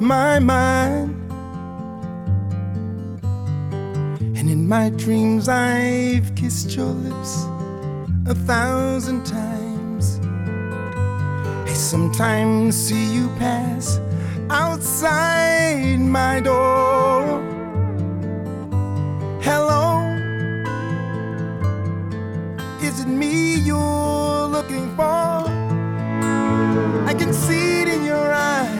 my mind. And in my dreams, I've kissed your lips a thousand times. I sometimes see you pass outside my door. Hello, is it me you're looking for? I can see it in your eyes,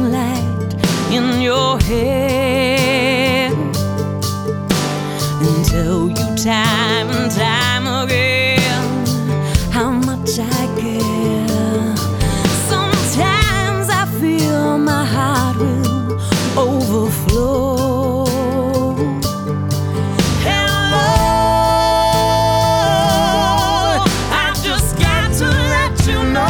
Sunlight in your hair and tell you time and time again how much I care. Sometimes I feel my heart will overflow. Hello, I've just got to let you know.